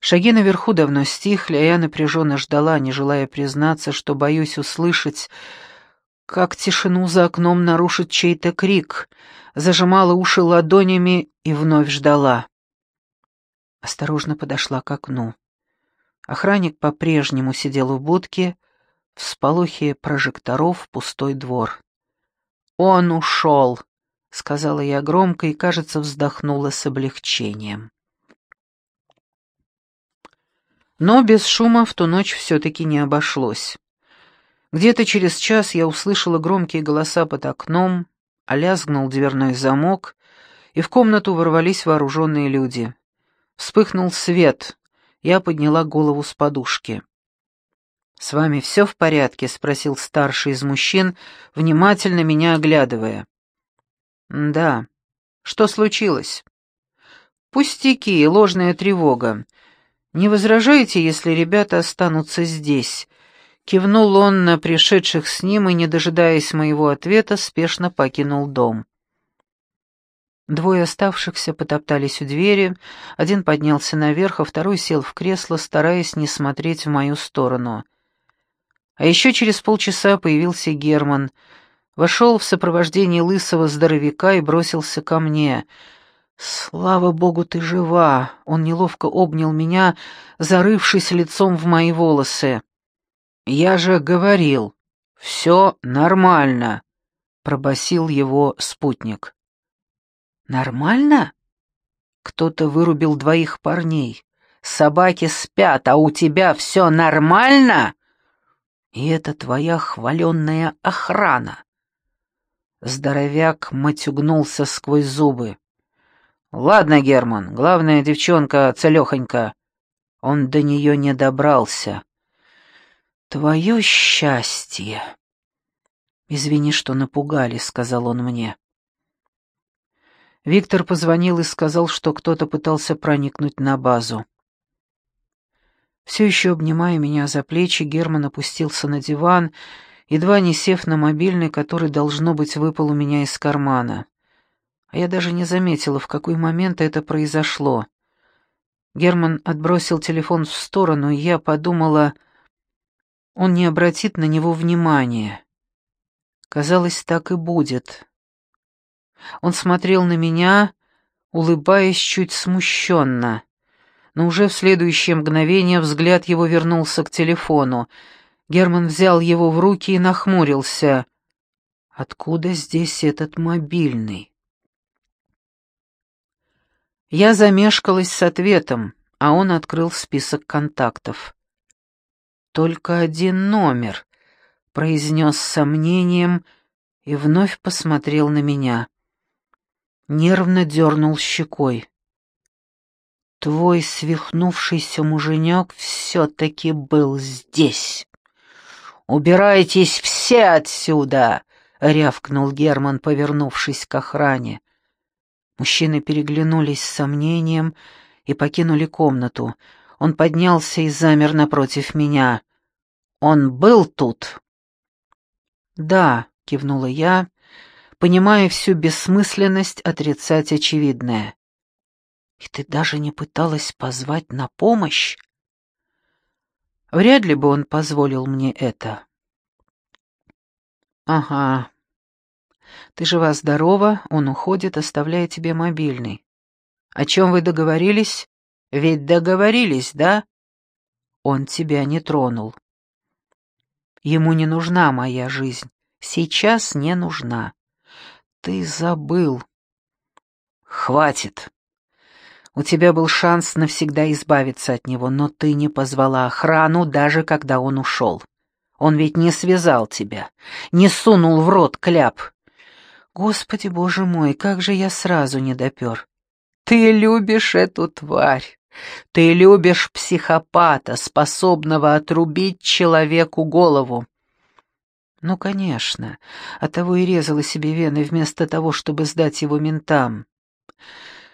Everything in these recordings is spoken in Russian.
Шаги наверху давно стихли, а я напряженно ждала, не желая признаться, что боюсь услышать, как тишину за окном нарушит чей-то крик, зажимала уши ладонями и вновь ждала. Осторожно подошла к окну. Охранник по-прежнему сидел в будке, в сполохе прожекторов пустой двор. «Он ушел!» — сказала я громко и, кажется, вздохнула с облегчением. Но без шума в ту ночь все-таки не обошлось. Где-то через час я услышала громкие голоса под окном, а лязгнул дверной замок, и в комнату ворвались вооруженные люди. Вспыхнул свет, я подняла голову с подушки. «С вами все в порядке?» — спросил старший из мужчин, внимательно меня оглядывая. «Да. Что случилось?» «Пустяки, ложная тревога. «Не возражаете, если ребята останутся здесь?» Кивнул он на пришедших с ним и, не дожидаясь моего ответа, спешно покинул дом. Двое оставшихся потоптались у двери, один поднялся наверх, а второй сел в кресло, стараясь не смотреть в мою сторону. А еще через полчаса появился Герман, вошел в сопровождении лысого здоровяка и бросился ко мне — «Слава богу, ты жива!» Он неловко обнял меня, зарывшись лицом в мои волосы. «Я же говорил, все нормально», — пробасил его спутник. «Нормально?» Кто-то вырубил двоих парней. Собаки спят, а у тебя все нормально? И это твоя хваленная охрана. Здоровяк матюгнулся сквозь зубы. «Ладно, Герман, главная девчонка целехонька. Он до нее не добрался. Твое счастье!» «Извини, что напугали», — сказал он мне. Виктор позвонил и сказал, что кто-то пытался проникнуть на базу. Все еще обнимая меня за плечи, Герман опустился на диван, едва не сев на мобильный, который, должно быть, выпал у меня из кармана а я даже не заметила, в какой момент это произошло. Герман отбросил телефон в сторону, и я подумала, он не обратит на него внимания. Казалось, так и будет. Он смотрел на меня, улыбаясь чуть смущенно, но уже в следующее мгновение взгляд его вернулся к телефону. Герман взял его в руки и нахмурился. «Откуда здесь этот мобильный?» Я замешкалась с ответом, а он открыл список контактов. «Только один номер», — произнес с сомнением и вновь посмотрел на меня. Нервно дернул щекой. «Твой свихнувшийся муженек все-таки был здесь. Убирайтесь все отсюда!» — рявкнул Герман, повернувшись к охране. Мужчины переглянулись с сомнением и покинули комнату. Он поднялся и замер напротив меня. «Он был тут?» «Да», — кивнула я, понимая всю бессмысленность отрицать очевидное. «И ты даже не пыталась позвать на помощь?» Вряд ли бы он позволил мне это. «Ага, ты жива-здорова, он уходит, оставляя тебе мобильный. О чем вы договорились? Ведь договорились, да? Он тебя не тронул. Ему не нужна моя жизнь. Сейчас не нужна. Ты забыл. Хватит. У тебя был шанс навсегда избавиться от него, но ты не позвала охрану, даже когда он ушел. Он ведь не связал тебя, не сунул в рот кляп, Господи, боже мой, как же я сразу не допер. Ты любишь эту тварь. Ты любишь психопата, способного отрубить человеку голову. Ну, конечно, оттого и резала себе вены вместо того, чтобы сдать его ментам.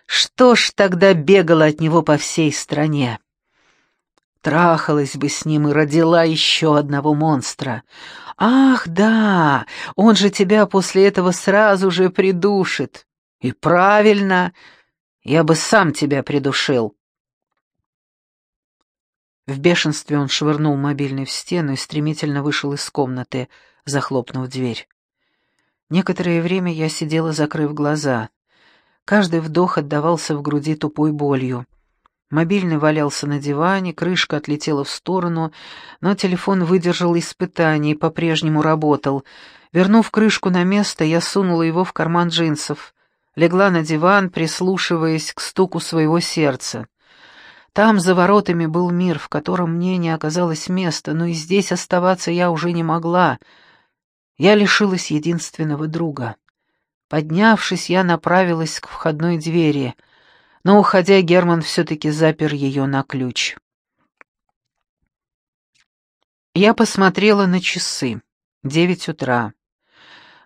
Что ж тогда бегала от него по всей стране? Трахалась бы с ним и родила еще одного монстра. «Ах, да, он же тебя после этого сразу же придушит». «И правильно, я бы сам тебя придушил». В бешенстве он швырнул мобильный в стену и стремительно вышел из комнаты, захлопнув дверь. Некоторое время я сидела, закрыв глаза. Каждый вдох отдавался в груди тупой болью. Мобильный валялся на диване, крышка отлетела в сторону, но телефон выдержал испытание и по-прежнему работал. Вернув крышку на место, я сунула его в карман джинсов. Легла на диван, прислушиваясь к стуку своего сердца. Там, за воротами, был мир, в котором мне не оказалось места, но и здесь оставаться я уже не могла. Я лишилась единственного друга. Поднявшись, я направилась к входной двери — но, уходя, Герман все-таки запер ее на ключ. Я посмотрела на часы. Девять утра.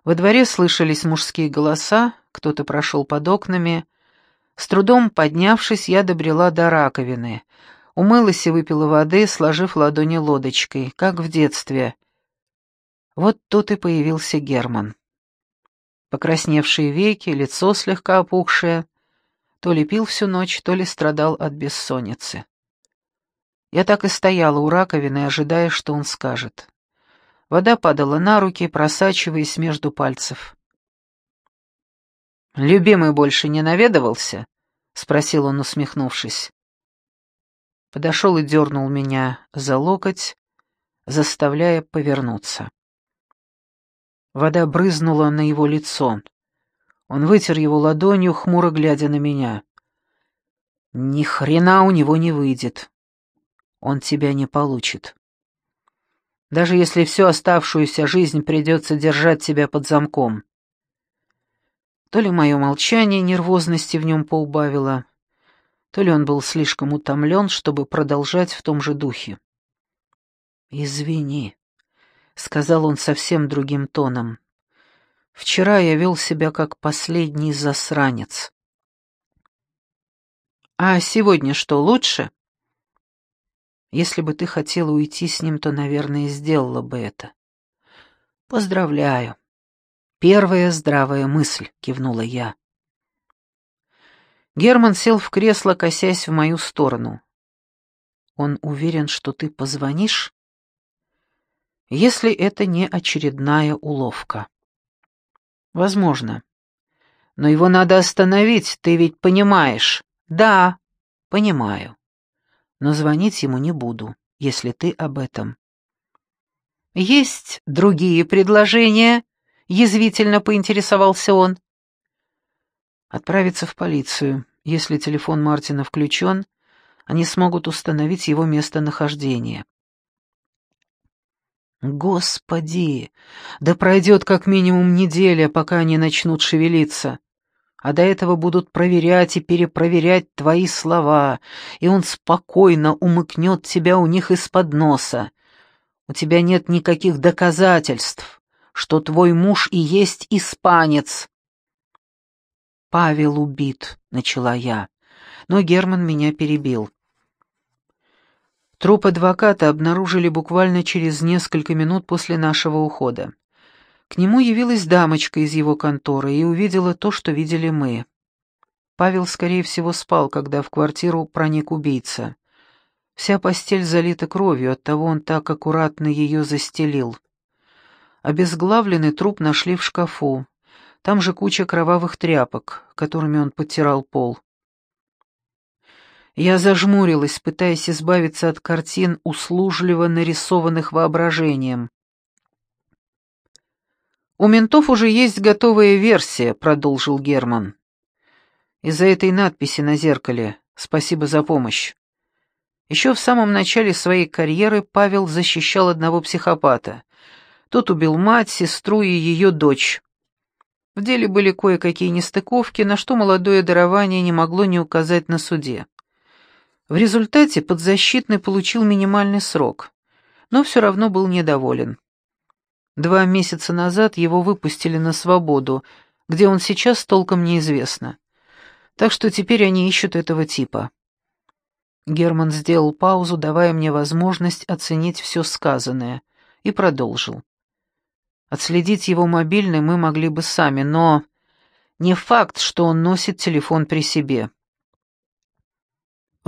Во дворе слышались мужские голоса, кто-то прошел под окнами. С трудом поднявшись, я добрела до раковины. Умылась и выпила воды, сложив ладони лодочкой, как в детстве. Вот тут и появился Герман. Покрасневшие веки, лицо слегка опухшее — то ли пил всю ночь, то ли страдал от бессонницы. Я так и стояла у раковины, ожидая, что он скажет. Вода падала на руки, просачиваясь между пальцев. «Любимый больше не наведывался?» — спросил он, усмехнувшись. Подошел и дернул меня за локоть, заставляя повернуться. Вода брызнула на его лицо. Он вытер его ладонью, хмуро глядя на меня. Ни хрена у него не выйдет. Он тебя не получит. Даже если всю оставшуюся жизнь придется держать тебя под замком. То ли мое молчание нервозности в нем поубавило, то ли он был слишком утомлен, чтобы продолжать в том же духе. «Извини», — сказал он совсем другим тоном. Вчера я вел себя как последний засранец. А сегодня что, лучше? Если бы ты хотела уйти с ним, то, наверное, сделала бы это. Поздравляю. Первая здравая мысль, кивнула я. Герман сел в кресло, косясь в мою сторону. Он уверен, что ты позвонишь? Если это не очередная уловка. Возможно. Но его надо остановить, ты ведь понимаешь. Да, понимаю. Но звонить ему не буду, если ты об этом. Есть другие предложения? Язвительно поинтересовался он. Отправиться в полицию. Если телефон Мартина включен, они смогут установить его местонахождение. Господи, да пройдет как минимум неделя, пока они начнут шевелиться. А до этого будут проверять и перепроверять твои слова, и он спокойно умыкнет тебя у них из-под носа. У тебя нет никаких доказательств, что твой муж и есть испанец. «Павел убит», — начала я, но Герман меня перебил. Труп адвоката обнаружили буквально через несколько минут после нашего ухода. К нему явилась дамочка из его конторы и увидела то, что видели мы. Павел, скорее всего, спал, когда в квартиру проник убийца. Вся постель залита кровью, оттого он так аккуратно ее застелил. Обезглавленный труп нашли в шкафу. Там же куча кровавых тряпок, которыми он подтирал пол. Я зажмурилась, пытаясь избавиться от картин, услужливо нарисованных воображением. «У ментов уже есть готовая версия», — продолжил Герман. «Из-за этой надписи на зеркале «Спасибо за помощь». Еще в самом начале своей карьеры Павел защищал одного психопата. Тот убил мать, сестру и ее дочь. В деле были кое-какие нестыковки, на что молодое дарование не могло не указать на суде. В результате подзащитный получил минимальный срок, но все равно был недоволен. Два месяца назад его выпустили на свободу, где он сейчас толком неизвестно. Так что теперь они ищут этого типа. Герман сделал паузу, давая мне возможность оценить все сказанное, и продолжил. Отследить его мобильный мы могли бы сами, но не факт, что он носит телефон при себе.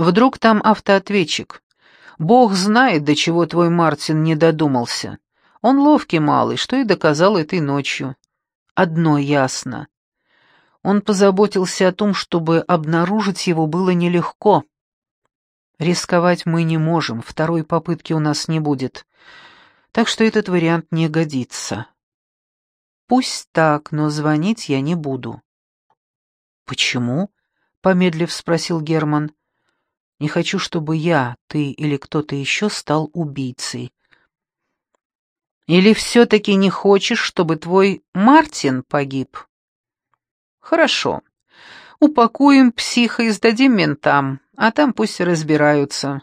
Вдруг там автоответчик. Бог знает, до чего твой Мартин не додумался. Он ловкий малый, что и доказал этой ночью. Одно ясно. Он позаботился о том, чтобы обнаружить его было нелегко. Рисковать мы не можем, второй попытки у нас не будет. Так что этот вариант не годится. Пусть так, но звонить я не буду. Почему? помедлив спросил Герман. Не хочу, чтобы я, ты или кто-то еще стал убийцей. Или все-таки не хочешь, чтобы твой Мартин погиб? Хорошо. Упакуем психа и сдадим ментам, а там пусть разбираются.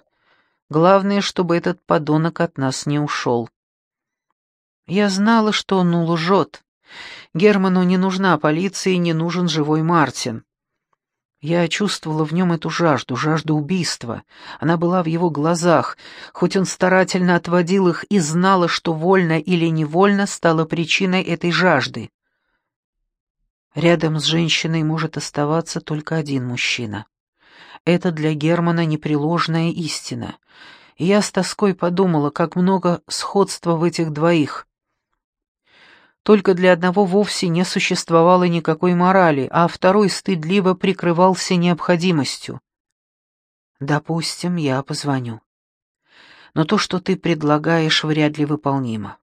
Главное, чтобы этот подонок от нас не ушел. Я знала, что он лжет. Герману не нужна полиция и не нужен живой Мартин. Я чувствовала в нем эту жажду, жажду убийства. Она была в его глазах, хоть он старательно отводил их и знала, что вольно или невольно стала причиной этой жажды. Рядом с женщиной может оставаться только один мужчина. Это для Германа непреложная истина. И я с тоской подумала, как много сходства в этих двоих. Только для одного вовсе не существовало никакой морали, а второй стыдливо прикрывался необходимостью. «Допустим, я позвоню. Но то, что ты предлагаешь, вряд ли выполнимо.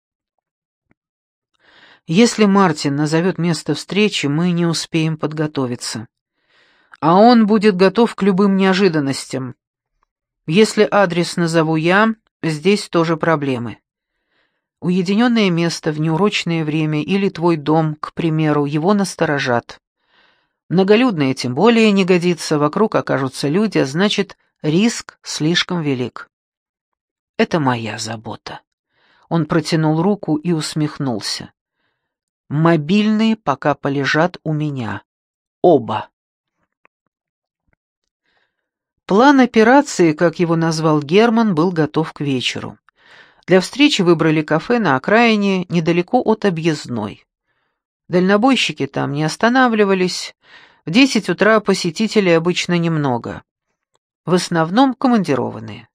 Если Мартин назовет место встречи, мы не успеем подготовиться. А он будет готов к любым неожиданностям. Если адрес назову я, здесь тоже проблемы. Уединенное место в неурочное время или твой дом, к примеру, его насторожат. Многолюдное тем более не годится, вокруг окажутся люди, а значит, риск слишком велик. Это моя забота. Он протянул руку и усмехнулся. Мобильные пока полежат у меня. Оба. План операции, как его назвал Герман, был готов к вечеру. Для встречи выбрали кафе на окраине, недалеко от объездной. Дальнобойщики там не останавливались. В десять утра посетителей обычно немного. В основном командированные.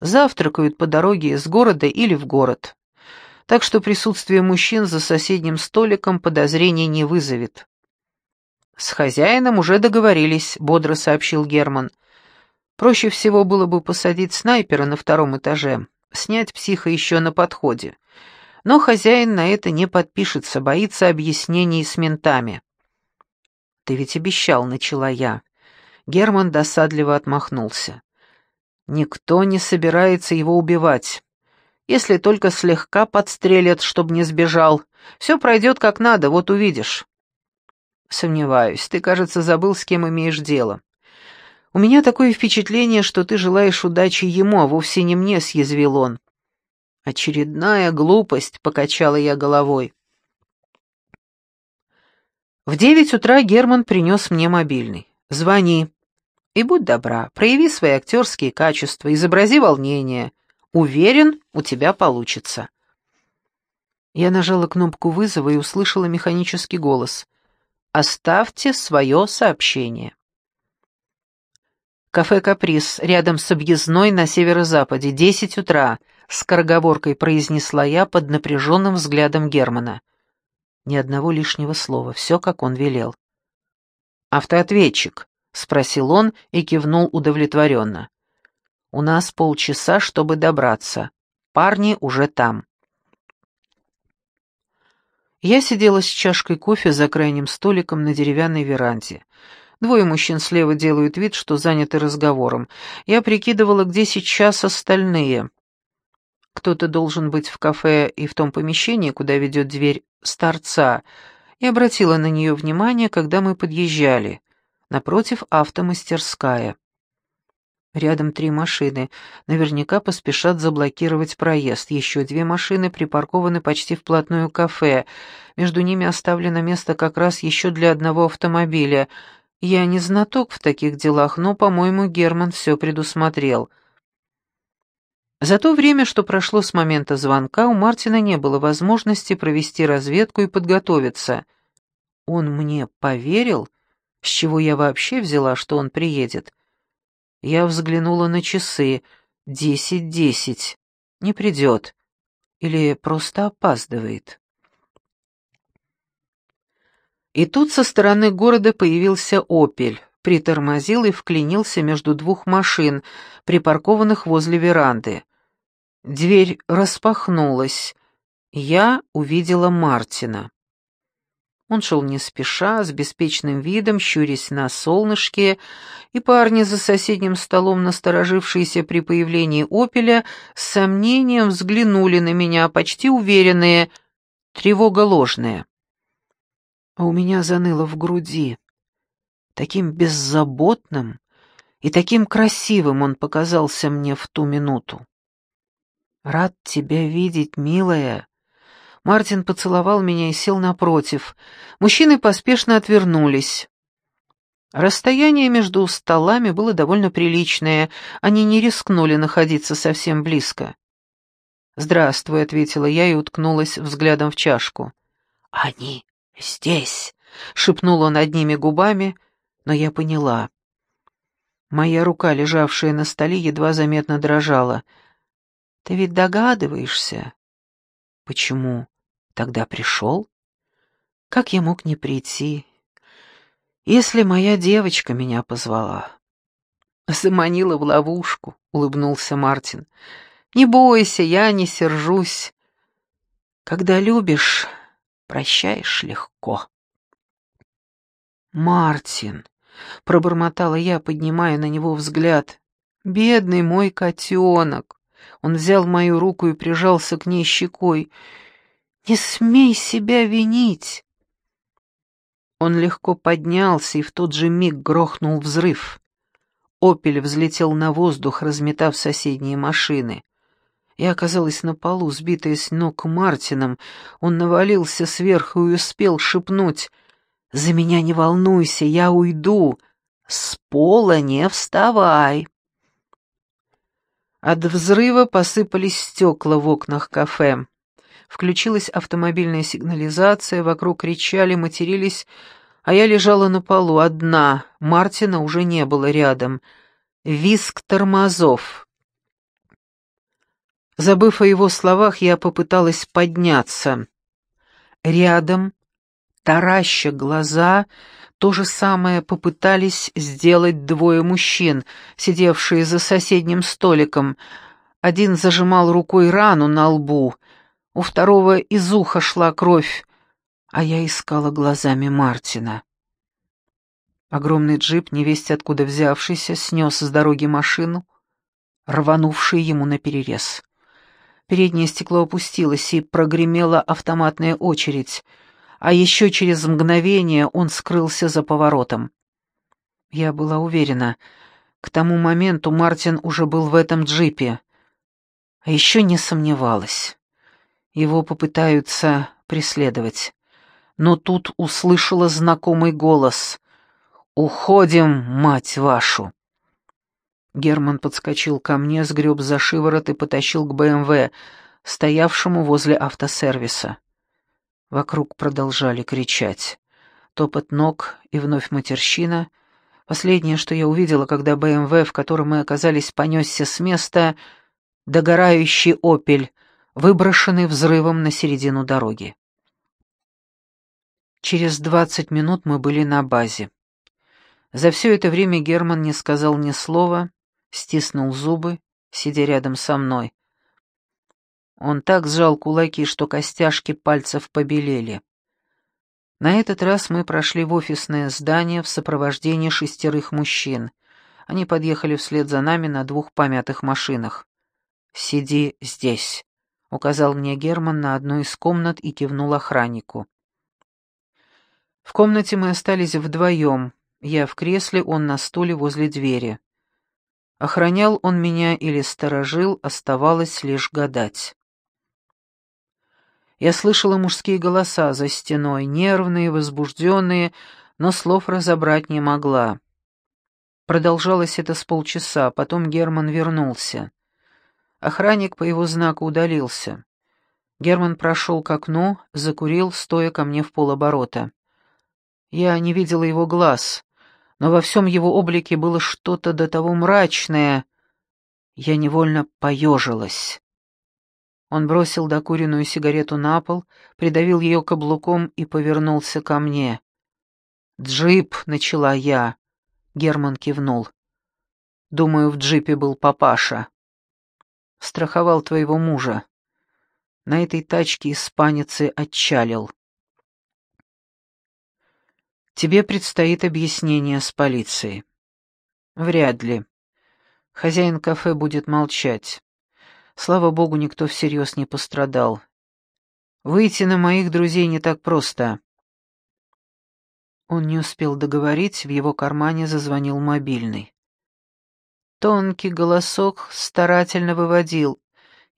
Завтракают по дороге из города или в город. Так что присутствие мужчин за соседним столиком подозрений не вызовет. «С хозяином уже договорились», — бодро сообщил Герман. «Проще всего было бы посадить снайпера на втором этаже, снять психа еще на подходе. Но хозяин на это не подпишется, боится объяснений с ментами. «Ты ведь обещал», — начала я. Герман досадливо отмахнулся. «Никто не собирается его убивать. Если только слегка подстрелят, чтобы не сбежал. Все пройдет как надо, вот увидишь». «Сомневаюсь. Ты, кажется, забыл, с кем имеешь дело. «У меня такое впечатление, что ты желаешь удачи ему, а вовсе не мне», — съязвил он. «Очередная глупость», — покачала я головой. В девять утра Герман принес мне мобильный. «Звони. И будь добра, прояви свои актерские качества, изобрази волнение. Уверен, у тебя получится». Я нажала кнопку вызова и услышала механический голос. «Оставьте свое сообщение». «Кафе «Каприз» рядом с объездной на северо-западе, десять утра», — скороговоркой произнесла я под напряженным взглядом Германа. Ни одного лишнего слова, все, как он велел. «Автоответчик», — спросил он и кивнул удовлетворенно. «У нас полчаса, чтобы добраться. Парни уже там». Я сидела с чашкой кофе за крайним столиком на деревянной веранде. Двое мужчин слева делают вид, что заняты разговором. Я прикидывала, где сейчас остальные. Кто-то должен быть в кафе и в том помещении, куда ведет дверь старца. И обратила на нее внимание, когда мы подъезжали. Напротив автомастерская. Рядом три машины. Наверняка поспешат заблокировать проезд. Еще две машины припаркованы почти вплотную к кафе. Между ними оставлено место как раз еще для одного автомобиля — я не знаток в таких делах, но, по-моему, Герман все предусмотрел. За то время, что прошло с момента звонка, у Мартина не было возможности провести разведку и подготовиться. Он мне поверил? С чего я вообще взяла, что он приедет? Я взглянула на часы. десять-десять. Не придет. Или просто опаздывает. И тут со стороны города появился «Опель», притормозил и вклинился между двух машин, припаркованных возле веранды. Дверь распахнулась. Я увидела Мартина. Он шел не спеша, с беспечным видом, щурясь на солнышке, и парни за соседним столом, насторожившиеся при появлении «Опеля», с сомнением взглянули на меня, почти уверенные, тревога ложная. А у меня заныло в груди. Таким беззаботным и таким красивым он показался мне в ту минуту. «Рад тебя видеть, милая», Мартин поцеловал меня и сел напротив. Мужчины поспешно отвернулись. Расстояние между столами было довольно приличное, они не рискнули находиться совсем близко. «Здравствуй», — ответила я и уткнулась взглядом в чашку. «Они здесь», — шепнул он одними губами, но я поняла. Моя рука, лежавшая на столе, едва заметно дрожала. «Ты ведь догадываешься?» «Почему?» тогда пришел? Как я мог не прийти, если моя девочка меня позвала? Заманила в ловушку, улыбнулся Мартин. Не бойся, я не сержусь. Когда любишь, прощаешь легко. Мартин, пробормотала я, поднимая на него взгляд. Бедный мой котенок. Он взял мою руку и прижался к ней щекой. Не смей себя винить!» Он легко поднялся, и в тот же миг грохнул взрыв. «Опель» взлетел на воздух, разметав соседние машины. Я оказалась на полу, сбитая с ног Мартином. Он навалился сверху и успел шепнуть. «За меня не волнуйся, я уйду. С пола не вставай». От взрыва посыпались стекла в окнах кафе. Включилась автомобильная сигнализация, вокруг кричали, матерились, а я лежала на полу, одна, Мартина уже не было рядом. Виск тормозов. Забыв о его словах, я попыталась подняться. Рядом, тараща глаза, то же самое попытались сделать двое мужчин, сидевшие за соседним столиком. Один зажимал рукой рану на лбу — у второго из уха шла кровь, а я искала глазами Мартина. Огромный джип, невесть откуда взявшийся, снес с дороги машину, рванувший ему наперерез. Переднее стекло опустилось, и прогремела автоматная очередь, а еще через мгновение он скрылся за поворотом. Я была уверена, к тому моменту Мартин уже был в этом джипе, а еще не сомневалась. Его попытаются преследовать. Но тут услышала знакомый голос. «Уходим, мать вашу!» Герман подскочил ко мне, сгреб за шиворот и потащил к БМВ, стоявшему возле автосервиса. Вокруг продолжали кричать. Топот ног и вновь матерщина. Последнее, что я увидела, когда БМВ, в котором мы оказались, понесся с места, догорающий «Опель», выброшенный взрывом на середину дороги. Через двадцать минут мы были на базе. За все это время Герман не сказал ни слова, стиснул зубы, сидя рядом со мной. Он так сжал кулаки, что костяшки пальцев побелели. На этот раз мы прошли в офисное здание в сопровождении шестерых мужчин. Они подъехали вслед за нами на двух помятых машинах. «Сиди здесь», — указал мне Герман на одну из комнат и кивнул охраннику. В комнате мы остались вдвоем, я в кресле, он на стуле возле двери. Охранял он меня или сторожил, оставалось лишь гадать. Я слышала мужские голоса за стеной, нервные, возбужденные, но слов разобрать не могла. Продолжалось это с полчаса, потом Герман вернулся. Охранник по его знаку удалился. Герман прошел к окну, закурил, стоя ко мне в полоборота. Я не видела его глаз, но во всем его облике было что-то до того мрачное. Я невольно поежилась. Он бросил докуренную сигарету на пол, придавил ее каблуком и повернулся ко мне. «Джип!» — начала я. Герман кивнул. «Думаю, в джипе был папаша. Страховал твоего мужа. На этой тачке испанец и отчалил. Тебе предстоит объяснение с полицией. Вряд ли. Хозяин кафе будет молчать. Слава богу, никто всерьез не пострадал. Выйти на моих друзей не так просто. Он не успел договорить, в его кармане зазвонил мобильный. Тонкий голосок старательно выводил.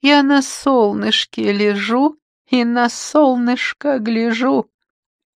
«Я на солнышке лежу и на солнышко гляжу.